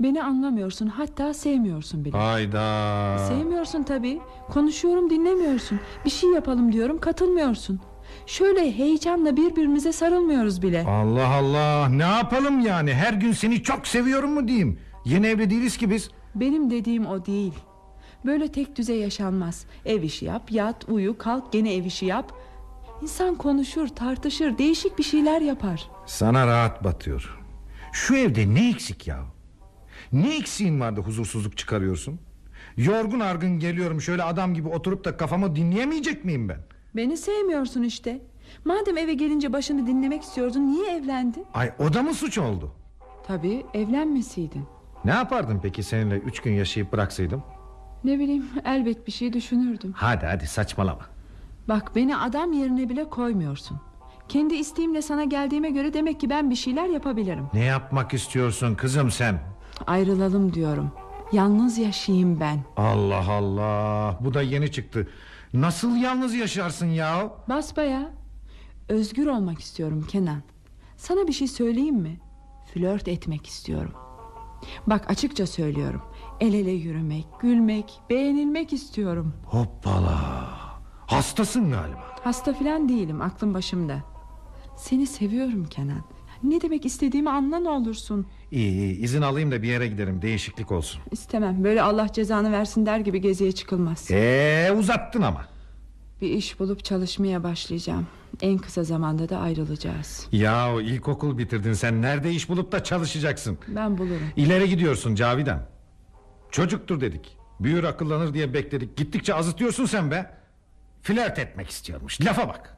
Speaker 4: Beni anlamıyorsun hatta sevmiyorsun bile.
Speaker 6: Hayda
Speaker 4: Sevmiyorsun tabii. Konuşuyorum dinlemiyorsun. Bir şey yapalım diyorum katılmıyorsun. Şöyle heyecanla birbirimize sarılmıyoruz bile.
Speaker 6: Allah Allah ne yapalım yani Her gün seni çok seviyorum mu diyeyim Yeni evli değiliz ki biz
Speaker 4: Benim dediğim o değil. Böyle tek düze yaşanmaz. Ev işi yap, yat, uyu, kalk, gene ev işi yap. İnsan konuşur, tartışır, değişik bir şeyler yapar.
Speaker 6: Sana rahat batıyor Şu evde ne eksik ya Ne eksiğin var da huzursuzluk çıkarıyorsun Yorgun argın geliyorum Şöyle adam gibi oturup da kafamı dinleyemeyecek miyim ben
Speaker 4: Beni sevmiyorsun işte. Madem eve gelince başını dinlemek istiyordun, niye evlendin?
Speaker 6: Ay o da mı suç oldu
Speaker 4: Tabii evlenmeseydin.
Speaker 6: Ne yapardın peki seninle üç gün yaşayıp bıraksaydım
Speaker 4: Ne bileyim, elbet bir şey düşünürdüm.
Speaker 6: Hadi hadi saçmalama
Speaker 4: Bak beni adam yerine bile koymuyorsun. Kendi isteğimle sana geldiğime göre demek ki ben bir şeyler yapabilirim.
Speaker 6: Ne yapmak istiyorsun kızım sen
Speaker 4: Ayrılalım diyorum. Yalnız yaşayayım ben.
Speaker 6: Allah Allah bu da yeni çıktı Nasıl yalnız yaşarsın ya
Speaker 4: Basbaya. Özgür olmak istiyorum Kenan. Sana bir şey söyleyeyim mi? Flört etmek istiyorum. Bak açıkça söylüyorum. El ele yürümek, gülmek, beğenilmek istiyorum.
Speaker 6: Hoppala Hastasın galiba
Speaker 4: Hasta filan değilim, aklım başımda. Seni seviyorum Kenan. Ne demek istediğimi anla ne olursun.
Speaker 6: İyi iyi izin alayım da bir yere giderim değişiklik olsun
Speaker 4: İstemem. Böyle Allah cezanı versin der gibi geziye çıkılmaz.
Speaker 6: Eee uzattın ama
Speaker 4: Bir iş bulup çalışmaya başlayacağım. En kısa zamanda da ayrılacağız.
Speaker 6: Ya ilkokul bitirdin sen nerede iş bulup da çalışacaksın
Speaker 4: Ben bulurum.
Speaker 6: İleri gidiyorsun Cavidan Çocuktur dedik. Büyür akıllanır diye bekledik. Gittikçe azıtıyorsun sen be. Flört etmek istiyormuş. Lafa bak.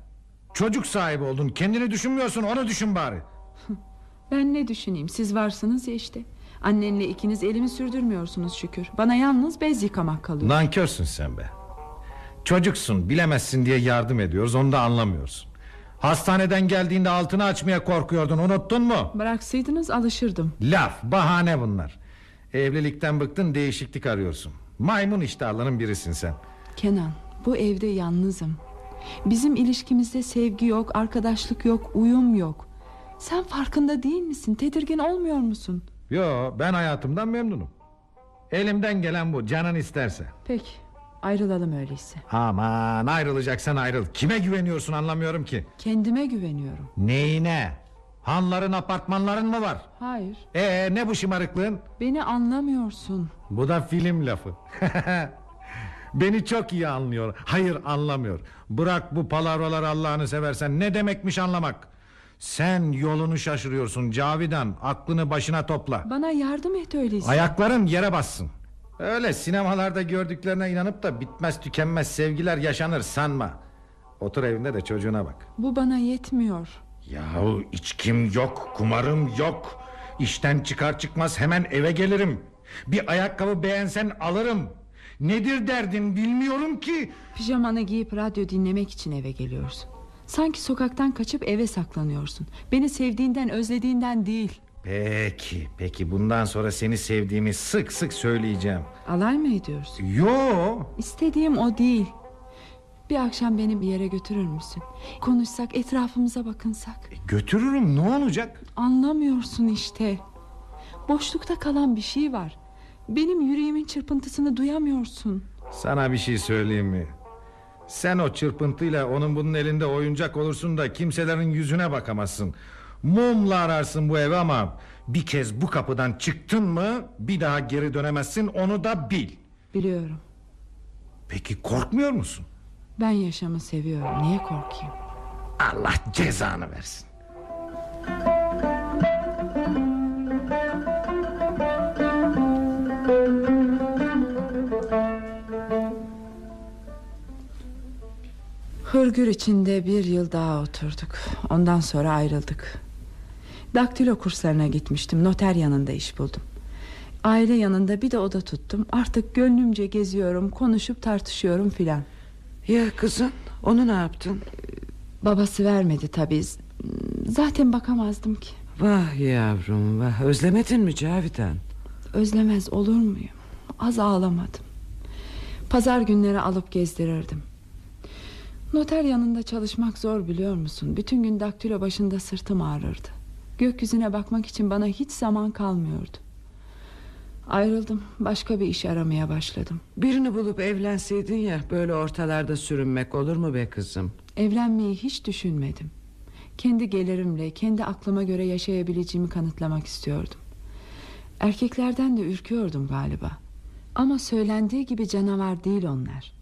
Speaker 6: Çocuk sahibi oldun. Kendini düşünmüyorsun. Onu düşün bari.
Speaker 4: Ben ne düşüneyim? Siz varsınız ya işte. Annenle ikiniz elimi sürdürmüyorsunuz şükür. Bana yalnız bez yıkamak kalıyor.
Speaker 6: Nankörsün sen be. Çocuksun. Bilemezsin diye yardım ediyoruz. Onu da anlamıyorsun. Hastaneden geldiğinde altını açmaya korkuyordun. Unuttun mu?
Speaker 4: Bıraksaydınız alışırdım.
Speaker 6: Laf. Bahane bunlar. Evlilikten bıktın değişiklik arıyorsun. Maymun iştahlının birisin sen.
Speaker 4: Kenan bu evde yalnızım Bizim ilişkimizde sevgi yok Arkadaşlık yok Uyum yok Sen farkında değil misin Tedirgin olmuyor musun
Speaker 6: Yo ben hayatımdan memnunum. Elimden gelen bu canın isterse.
Speaker 4: Peki ayrılalım öyleyse
Speaker 6: Aman ayrılacaksan ayrıl. Kime güveniyorsun anlamıyorum ki.
Speaker 4: Kendime güveniyorum
Speaker 6: Neyine? Hanların apartmanların mı var?
Speaker 4: Hayır
Speaker 6: Ee ne bu şımarıklığın?
Speaker 4: Beni anlamıyorsun
Speaker 6: Bu da film lafı. Beni çok iyi anlıyor. Hayır anlamıyor. Bırak bu palavraları Allah'ını seversen. Ne demekmiş anlamak? Sen yolunu şaşırıyorsun Cavidan. Aklını başına topla.
Speaker 4: Bana yardım et öyleyse
Speaker 6: Ayakların yere bassın. Öyle sinemalarda gördüklerine inanıp da bitmez tükenmez sevgiler yaşanır sanma. Otur evinde de çocuğuna bak.
Speaker 4: Bu bana yetmiyor
Speaker 6: Yahu içkim yok, kumarım yok. İşten çıkar çıkmaz hemen eve gelirim. Bir ayakkabı beğensen alırım. Nedir derdin bilmiyorum ki.
Speaker 4: Pijamanı giyip radyo dinlemek için eve geliyorsun Sanki sokaktan kaçıp eve saklanıyorsun Beni sevdiğinden özlediğinden değil
Speaker 6: Peki, peki bundan sonra seni sevdiğimi sık sık söyleyeceğim.
Speaker 4: Alay mı ediyorsun?
Speaker 6: Yo,
Speaker 4: İstediğim o değil Bir akşam beni bir yere götürür müsün? Konuşsak etrafımıza bakınsak
Speaker 6: götürürüm ne olacak?
Speaker 4: Anlamıyorsun işte Boşlukta kalan bir şey var Benim yüreğimin çırpıntısını duyamıyorsun
Speaker 6: Sana bir şey söyleyeyim mi? Sen o çırpıntıyla onun bunun elinde oyuncak olursun da kimselerin yüzüne bakamazsın. Mumla ararsın bu evi ama bir kez bu kapıdan çıktın mı bir daha geri dönemezsin onu da bil.
Speaker 4: Biliyorum
Speaker 6: Peki korkmuyor musun?
Speaker 4: Ben yaşamı seviyorum. Niye korkayım?
Speaker 6: Allah cezanı versin.
Speaker 4: Hırgür içinde bir yıl daha oturduk. Ondan sonra ayrıldık. Daktilo kurslarına gitmiştim. Noter yanında iş buldum. Aile yanında bir de oda tuttum. Artık gönlümce geziyorum Konuşup tartışıyorum filan
Speaker 3: Ya kızım onu ne yaptın?
Speaker 4: Babası vermedi tabii. Zaten bakamazdım ki.
Speaker 3: Vah yavrum vah. Özlemedin mi Cavidan?
Speaker 4: Özlemez olur muyum? Az ağlamadım. Pazar günleri alıp gezdirirdim. Noter yanında çalışmak zor biliyor musun? Bütün gün daktilo başında sırtım ağrırdı. Gökyüzüne bakmak için bana hiç zaman kalmıyordu Ayrıldım. Başka bir iş aramaya başladım.
Speaker 3: Birini bulup evlenseydin ya böyle ortalarda sürünmek olur mu be kızım?
Speaker 4: Evlenmeyi hiç düşünmedim. Kendi gelirimle kendi aklıma göre yaşayabileceğimi kanıtlamak istiyordum. Erkeklerden de ürküyordum galiba. Ama söylendiği gibi canavar değil onlar.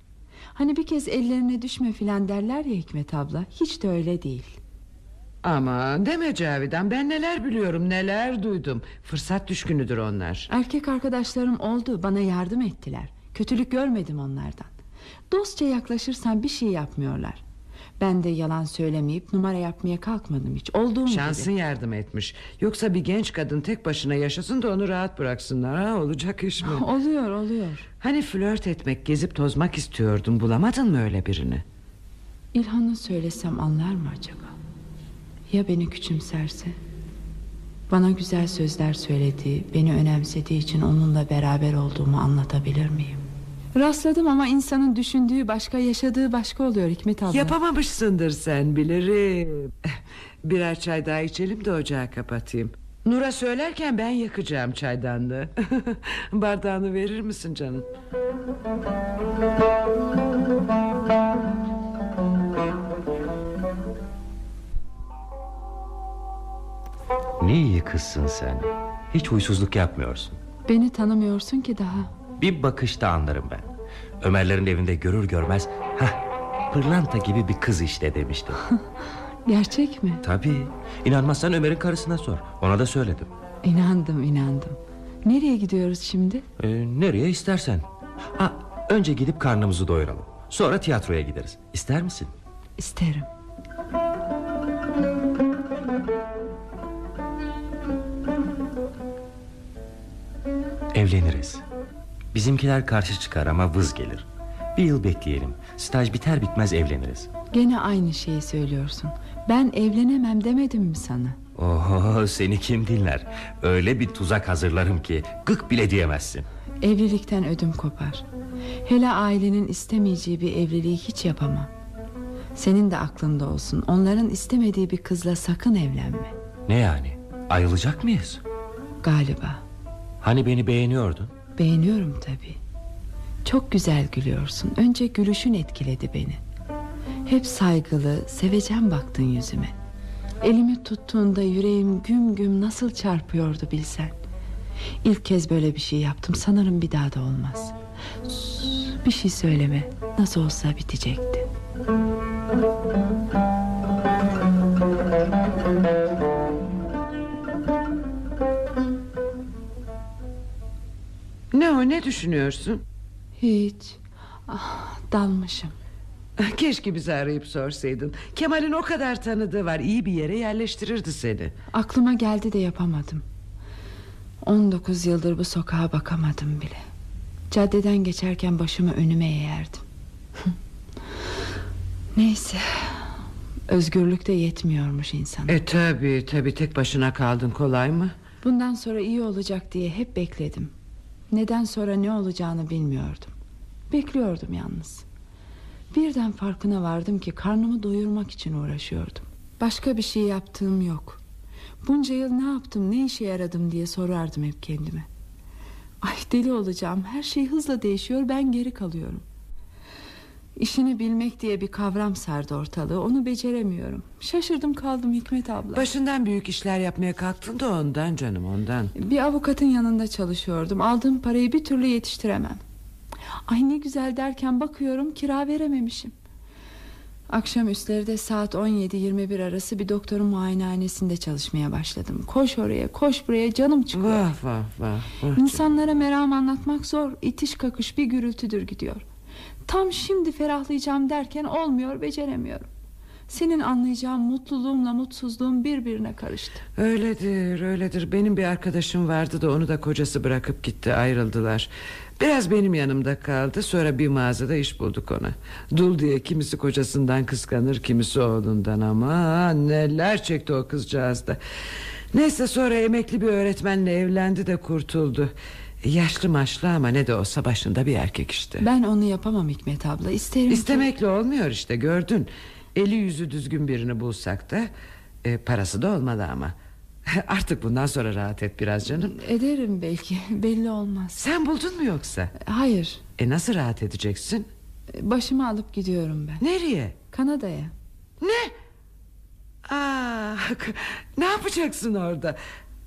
Speaker 4: Hani bir kez ellerine düşme filan derler ya Hikmet abla Hiç de öyle değil
Speaker 3: Aman deme Cavidan ben neler biliyorum neler duydum. Fırsat düşkünüdür onlar.
Speaker 4: Erkek arkadaşlarım oldu bana yardım ettiler. Kötülük görmedim onlardan. Dostça yaklaşırsan bir şey yapmıyorlar. Ben de yalan söylemeyip numara yapmaya kalkmadım hiç. Olduğum
Speaker 3: Şansın
Speaker 4: gibi
Speaker 3: yardım etmiş. Yoksa bir genç kadın tek başına yaşasın da onu rahat bıraksınlar. Ha Olacak iş mi?
Speaker 4: Oluyor oluyor.
Speaker 3: Hani flört etmek gezip tozmak istiyordun Bulamadın mı öyle birini?
Speaker 4: İlhan'ı söylesem anlar mı acaba? Ya beni küçümserse? Bana güzel sözler söylediği, beni önemsediği için onunla beraber olduğumu anlatabilir miyim? Rastladım ama insanın düşündüğü başka, yaşadığı başka oluyor Hikmet abla.
Speaker 3: Yapamamışsındır sen bilirim Birer çay daha içelim de ocağı kapatayım Nur'a söylerken ben yakacağım çaydanlığı Bardağını verir misin canım?
Speaker 7: Ne iyi kızsın sen. Hiç huysuzluk yapmıyorsun.
Speaker 4: Beni tanımıyorsun ki daha.
Speaker 7: Bir bakışta anlarım ben. Ömerlerin evinde görür görmez... Hah, pırlanta gibi bir kız işte demiştim.
Speaker 4: Gerçek mi?
Speaker 7: Tabii. İnanmazsan Ömer'in karısına sor. Ona da söyledim.
Speaker 4: İnandım, inandım. Nereye gidiyoruz şimdi?
Speaker 7: Ee, nereye istersen. Ha, önce gidip karnımızı doyuralım. Sonra tiyatroya gideriz. İster misin?
Speaker 4: İsterim.
Speaker 7: Evleniriz. Bizimkiler karşı çıkar ama vız gelir. Bir yıl bekleyelim. Staj biter bitmez evleniriz.
Speaker 4: Gene aynı şeyi söylüyorsun. Ben evlenemem demedim mi sana?
Speaker 7: Oho seni kim dinler? Öyle bir tuzak hazırlarım ki gık bile diyemezsin.
Speaker 4: Evlilikten ödüm kopar. Hele ailenin istemeyeceği bir evliliği hiç yapamam. Senin de aklında olsun. Onların istemediği bir kızla sakın evlenme.
Speaker 7: Ne yani? Ayrılacak mıyız?
Speaker 4: Galiba.
Speaker 7: Hani beni beğeniyordun?
Speaker 4: Beğeniyorum tabii. Çok güzel gülüyorsun. Önce gülüşün etkiledi beni. Hep saygılı, sevecen baktın yüzüme. Elimi tuttuğunda yüreğim güm güm nasıl çarpıyordu bilsen. İlk kez böyle bir şey yaptım. Sanırım bir daha da olmaz. Sus, bir şey söyleme. Nasıl olsa bitecekti.
Speaker 3: Ne düşünüyorsun?
Speaker 4: Hiç. Ah, dalmışım.
Speaker 3: Keşke bizi arayıp sorsaydın. Kemal'in o kadar tanıdığı var. iyi bir yere yerleştirirdi seni.
Speaker 4: Aklıma geldi de yapamadım. 19 yıldır bu sokağa bakamadım bile. Caddeden geçerken başımı önüme eğerdim. Neyse. Özgürlük de yetmiyormuş insana.
Speaker 3: E tabi tabi tek başına kaldın kolay mı?
Speaker 4: Bundan sonra iyi olacak diye hep bekledim. Neden sonra ne olacağını bilmiyordum. Bekliyordum yalnız. Birden farkına vardım ki karnımı doyurmak için uğraşıyordum. Başka bir şey yaptığım yok. Bunca yıl ne yaptım, ne işe yaradım diye sorardım hep kendime. Ay deli olacağım. Her şey hızla değişiyor, ben geri kalıyorum. İşini bilmek diye bir kavram sardı ortalığı. Onu beceremiyorum. Şaşırdım kaldım Hikmet abla.
Speaker 3: Başından büyük işler yapmaya kalktın da ondan canım ondan.
Speaker 4: Bir avukatın yanında çalışıyordum. Aldığım parayı bir türlü yetiştiremem. Ay ne güzel derken bakıyorum kira verememişim. Akşam üstleri de saat 17-21 arası bir doktorun muayenehanesinde çalışmaya başladım. Koş oraya koş buraya canım çıkıyor.
Speaker 3: Vah vah vah. vah
Speaker 4: İnsanlara meram anlatmak zor. İtiş kakış bir gürültüdür gidiyor. Tam şimdi ferahlayacağım derken olmuyor beceremiyorum. Senin anlayacağın mutluluğumla mutsuzluğum birbirine karıştı.
Speaker 3: Öyledir öyledir. Benim bir arkadaşım vardı da onu da kocası bırakıp gitti ayrıldılar. Biraz benim yanımda kaldı sonra bir mağazada iş bulduk ona. Dul diye kimisi kocasından kıskanır kimisi oğlundan. Ama neler çekti o kızcağız da. Neyse sonra emekli bir öğretmenle evlendi de kurtuldu Yaşlı maşlı ama ne de olsa başında bir erkek işte.
Speaker 4: Ben onu yapamam Hikmet abla isterim ki-
Speaker 3: İstemekle olmuyor işte gördün. Eli yüzü düzgün birini bulsak da e, Parası da olmalı ama. Artık bundan sonra rahat et biraz canım.
Speaker 4: Ederim belki belli olmaz.
Speaker 3: Sen buldun mu yoksa?
Speaker 4: Hayır.
Speaker 3: E nasıl rahat edeceksin?
Speaker 4: Başımı alıp gidiyorum ben.
Speaker 3: Nereye?
Speaker 4: Kanada'ya.
Speaker 3: Ne? Aa, Ne yapacaksın orada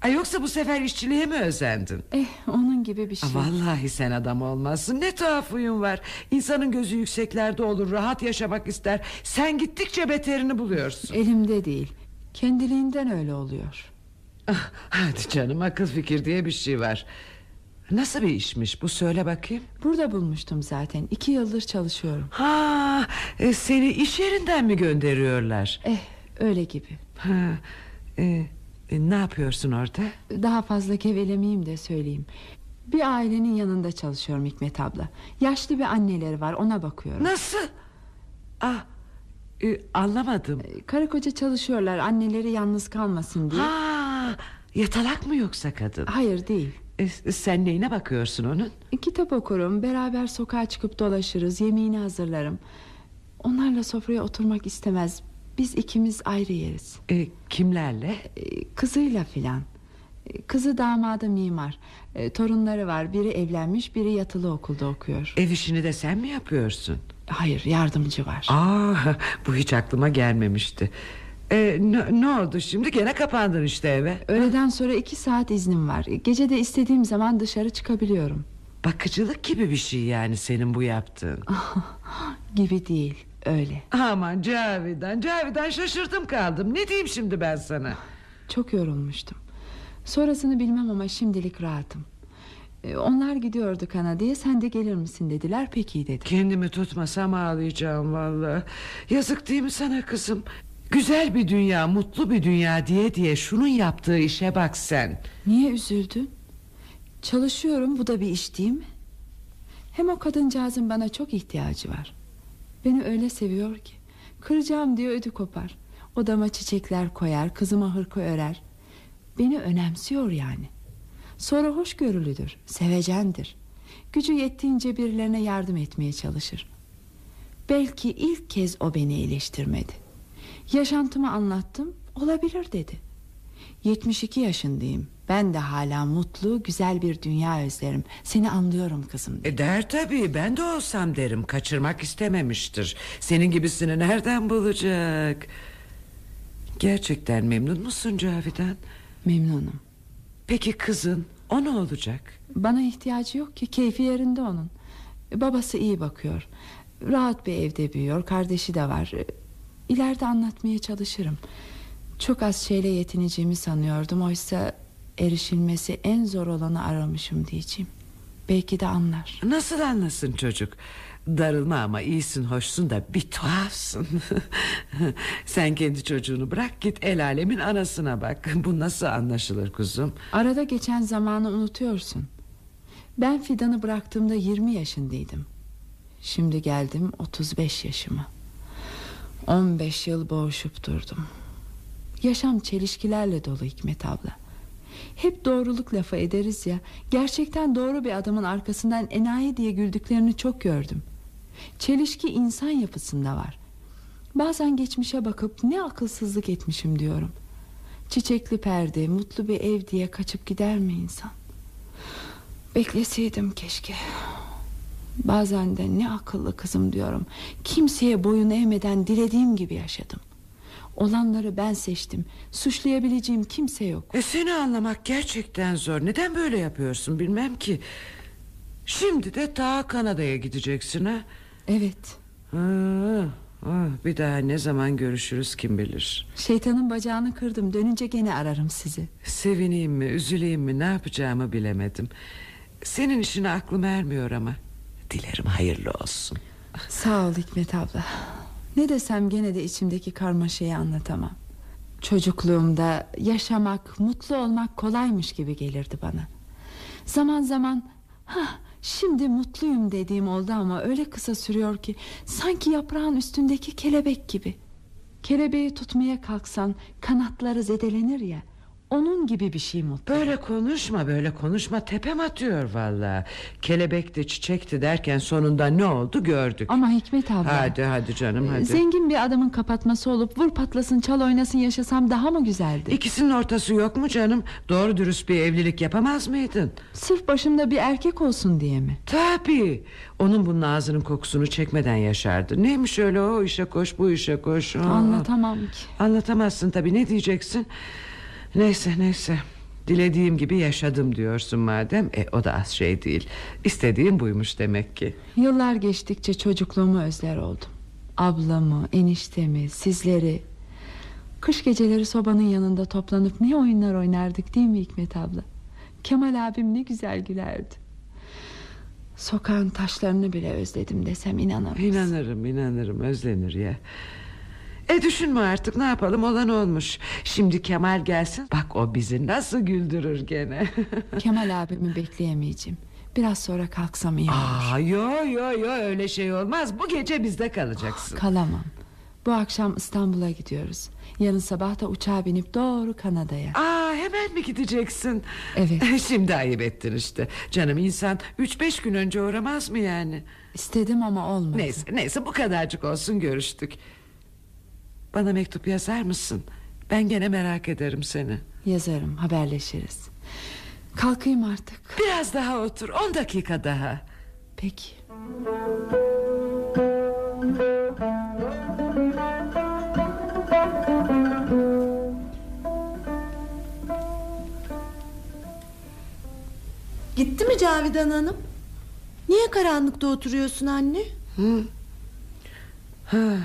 Speaker 3: Ay Yoksa bu sefer işçiliğe mi özendin?
Speaker 4: Eh onun gibi bir şey.
Speaker 3: Vallahi sen adam olmazsın. Ne tuhaf huyun var. İnsanın gözü yükseklerde olur Rahat yaşamak ister. Sen gittikçe beterini buluyorsun.
Speaker 4: Elimde değil. Kendiliğinden öyle oluyor.
Speaker 3: Ah, Hadi canım akıl fikir diye bir şey var. Nasıl bir işmiş bu? Söyle bakayım.
Speaker 4: Burada bulmuştum zaten. İki yıldır çalışıyorum.
Speaker 3: Ha, e, seni iş yerinden mi gönderiyorlar?
Speaker 4: Eh öyle gibi.
Speaker 3: Ha, e, Ne yapıyorsun orada?
Speaker 4: Daha fazla gevelemeyeyim de söyleyeyim. Bir ailenin yanında çalışıyorum Hikmet abla. Yaşlı bir anneleri var ona bakıyorum.
Speaker 3: Nasıl? Ah, e, Anlamadım.
Speaker 4: Karı koca çalışıyorlar anneleri yalnız kalmasın diye.
Speaker 3: Ha, yatalak mı yoksa kadın?
Speaker 4: Hayır değil.
Speaker 3: E, Sen neyine bakıyorsun onun?
Speaker 4: Kitap okurum beraber sokağa çıkıp dolaşırız Yemeğini hazırlarım. Onlarla sofraya oturmak istemez Biz ikimiz ayrı yeriz.
Speaker 3: E, Kimlerle?
Speaker 4: Ee, Kızıyla filan. Ee, Kızı damadı mimar. Ee, Torunları var. Biri evlenmiş biri yatılı okulda okuyor.
Speaker 3: Ev işini de sen mi yapıyorsun?
Speaker 4: Hayır yardımcı var.
Speaker 3: Aa, bu hiç aklıma gelmemişti. E, ne, ne oldu şimdi? Gene kapandın işte eve.
Speaker 4: Öğleden sonra iki saat iznim var. Gece de istediğim zaman dışarı çıkabiliyorum.
Speaker 3: Bakıcılık gibi bir şey yani senin bu yaptığın.
Speaker 4: Gibi değil öyle.
Speaker 3: Aman Cavidan Cavidan şaşırdım kaldım. Ne diyeyim şimdi ben sana?
Speaker 4: Çok yorulmuştum. Sonrasını bilmem ama şimdilik rahatım. Ee, Onlar gidiyordu Kanada'ya Sen de gelir misin dediler. Peki dedim.
Speaker 3: Kendimi tutmasam ağlayacağım vallahi. Yazık değil mi sana kızım? Güzel bir dünya mutlu bir dünya diye diye Şunun yaptığı işe bak sen.
Speaker 4: Niye üzüldün? Çalışıyorum bu da bir iş değil mi? Hem o kadıncağızın bana çok ihtiyacı var. Beni öyle seviyor ki. Kıracağım diye ödü kopar. Odama çiçekler koyar, kızıma hırka örer. Beni önemsiyor yani. Sonra hoşgörülüdür, sevecendir. Gücü yettiğince birilerine yardım etmeye çalışır. Belki ilk kez o beni eleştirmedi. Yaşantımı anlattım, olabilir dedi. 72 yaşındayım. Ben de hala mutlu, güzel bir dünya özlerim. Seni anlıyorum kızım.
Speaker 3: E der tabii. Ben de olsam derim. Kaçırmak istememiştir. Senin gibisini nereden bulacak? Gerçekten memnun musun Cavidan?
Speaker 4: Memnunum.
Speaker 3: Peki kızın o ne olacak?
Speaker 4: Bana ihtiyacı yok ki. Keyfi yerinde onun. Babası iyi bakıyor. Rahat bir evde büyüyor. Kardeşi de var. İleride anlatmaya çalışırım Çok az şeyle yetineceğimi sanıyordum. Oysa erişilmesi en zor olanı aramışım diyeceğim. Belki de anlar.
Speaker 3: Nasıl anlasın çocuk? Darılma ama iyisin hoşsun da bir tuhafsın. Sen kendi çocuğunu bırak git el alemin anasına bak. Bu nasıl anlaşılır kuzum?
Speaker 4: Arada geçen zamanı unutuyorsun. Ben Fidan'ı bıraktığımda 20 yaşındaydım. Şimdi geldim 35 yaşıma. 15 yıl boğuşup durdum Yaşam çelişkilerle dolu Hikmet abla Hep doğruluk lafı ederiz ya Gerçekten doğru bir adamın arkasından enayi diye güldüklerini çok gördüm Çelişki insan yapısında var Bazen geçmişe bakıp ne akılsızlık etmişim diyorum Çiçekli perde, mutlu bir ev diye kaçıp gider mi insan? Bekleseydim keşke. Bazen de ne akıllı kızım diyorum. Kimseye boyun eğmeden dilediğim gibi yaşadım. Olanları ben seçtim. Suçlayabileceğim kimse yok.
Speaker 3: e Seni anlamak gerçekten zor Neden böyle yapıyorsun bilmem ki Şimdi de ta Kanada'ya gideceksin ha
Speaker 4: Evet.
Speaker 3: Ha, ah, Bir daha ne zaman görüşürüz kim bilir
Speaker 4: Şeytanın bacağını kırdım. Dönünce gene ararım sizi.
Speaker 3: Sevineyim mi üzüleyim mi ne yapacağımı bilemedim Senin işine aklım ermiyor ama Dilerim hayırlı olsun
Speaker 4: Sağ ol Hikmet abla. Ne desem gene de içimdeki karmaşayı anlatamam. Çocukluğumda yaşamak, mutlu olmak kolaymış gibi gelirdi bana. Zaman zaman ha şimdi mutluyum dediğim oldu ama öyle kısa sürüyor ki sanki yaprağın üstündeki kelebek gibi. Kelebeği tutmaya kalksan kanatları zedelenir ya. Onun gibi bir şey mutlu.
Speaker 3: Böyle konuşma böyle konuşma tepem atıyor valla Kelebekti çiçekti derken sonunda ne oldu gördük
Speaker 4: Ama Hikmet abla.
Speaker 3: Hadi hadi canım hadi
Speaker 4: Zengin bir adamın kapatması olup vur patlasın çal oynasın yaşasam daha mı güzeldi?
Speaker 3: İkisinin ortası yok mu canım Doğru dürüst bir evlilik yapamaz mıydın
Speaker 4: Sırf başımda bir erkek olsun diye mi?
Speaker 3: Tabii Onun bunun ağzının kokusunu çekmeden yaşardı Neymiş öyle o işe koş bu işe koş Aa.
Speaker 4: Anlatamam ki.
Speaker 3: Anlatamazsın tabii ne diyeceksin Neyse neyse Dilediğim gibi yaşadım diyorsun madem E o da az şey değil İstediğim buymuş demek ki
Speaker 4: Yıllar geçtikçe çocukluğumu özler oldum. Ablamı, eniştemi, sizleri. Kış geceleri sobanın yanında toplanıp ne oyunlar oynardık değil mi Hikmet abla? Kemal abim ne güzel gülerdi. Sokağın taşlarını bile özledim desem inanamazsın.
Speaker 3: İnanırım inanırım özlenir ya E düşünme artık ne yapalım olan olmuş Şimdi Kemal gelsin Bak o bizi nasıl güldürür gene
Speaker 4: Kemal abimi bekleyemeyeceğim. Biraz sonra kalksam iyi olur.
Speaker 3: Aa, yo yo yo öyle şey olmaz Bu gece bizde kalacaksın
Speaker 4: Kalamam. Bu akşam İstanbul'a gidiyoruz. Yarın sabah da uçağa binip doğru Kanada'ya.
Speaker 3: Aa, hemen mi gideceksin
Speaker 4: Evet.
Speaker 3: Şimdi ayıp ettin işte Canım insan üç beş gün önce uğramaz mı yani
Speaker 4: İstedim ama olmadı.
Speaker 3: Neyse neyse bu kadarcık olsun görüştük Bana mektup yazar mısın Ben gene merak ederim seni
Speaker 4: Yazarım haberleşiriz. Kalkayım artık.
Speaker 3: Biraz daha otur on dakika daha
Speaker 4: Peki.
Speaker 2: Gitti mi Cavidan Hanım? Niye karanlıkta oturuyorsun anne?
Speaker 3: Ha,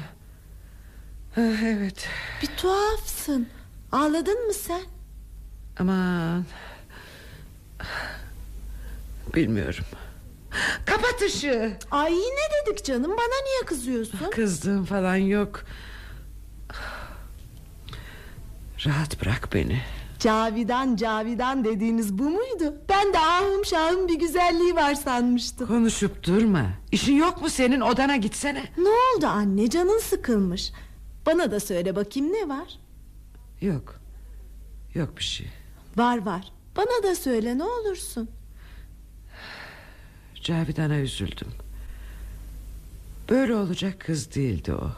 Speaker 3: Evet
Speaker 2: Bir tuhafsın. Ağladın mı sen?
Speaker 3: Aman Bilmiyorum Kapat ışığı
Speaker 2: Ay ne dedik canım bana niye kızıyorsun?
Speaker 3: Kızdığım falan yok Rahat bırak beni
Speaker 2: Cavidan Cavidan dediğiniz bu muydu? Ben de ahım şahım bir güzelliği var sanmıştım.
Speaker 3: Konuşup durma. İşin yok mu senin odana gitsene.
Speaker 2: Ne oldu anne canın sıkılmış. Bana da söyle bakayım ne var?
Speaker 3: Yok. Yok bir şey.
Speaker 2: Var var. Bana da söyle ne olursun.
Speaker 3: Cavidan'a üzüldüm. Böyle olacak kız değildi o.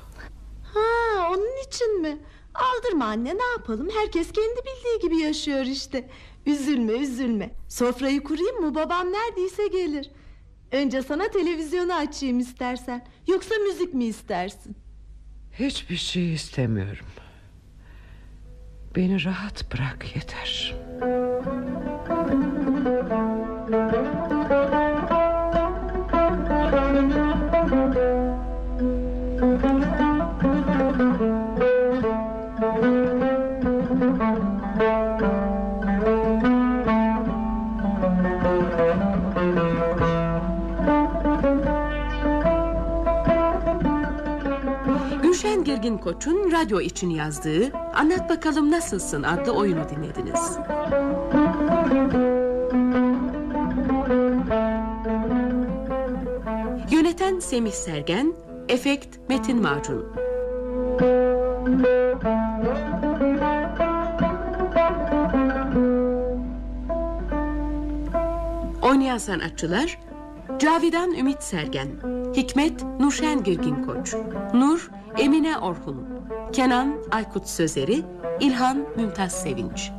Speaker 2: Ha onun için mi? Aldırma anne ne yapalım herkes kendi bildiği gibi yaşıyor işte Üzülme üzülme Sofrayı kurayım mı babam neredeyse gelir Önce sana televizyonu açayım istersen Yoksa müzik mi istersin
Speaker 3: Hiçbir şey istemiyorum. Beni rahat bırak yeter.
Speaker 1: Gülşen Koç'un radyo için yazdığı Anlat Bakalım Nasılsın adlı oyunu dinlediniz. Yöneten Semih Sergen, efekt Metin Macun. Oynayan sanatçılar Cavidan Ümit Sergen Hikmet Nurşen Girgin Koç Nur Emine Orhun Kenan Aykut Sözeri İlhan Mümtaz Sevinç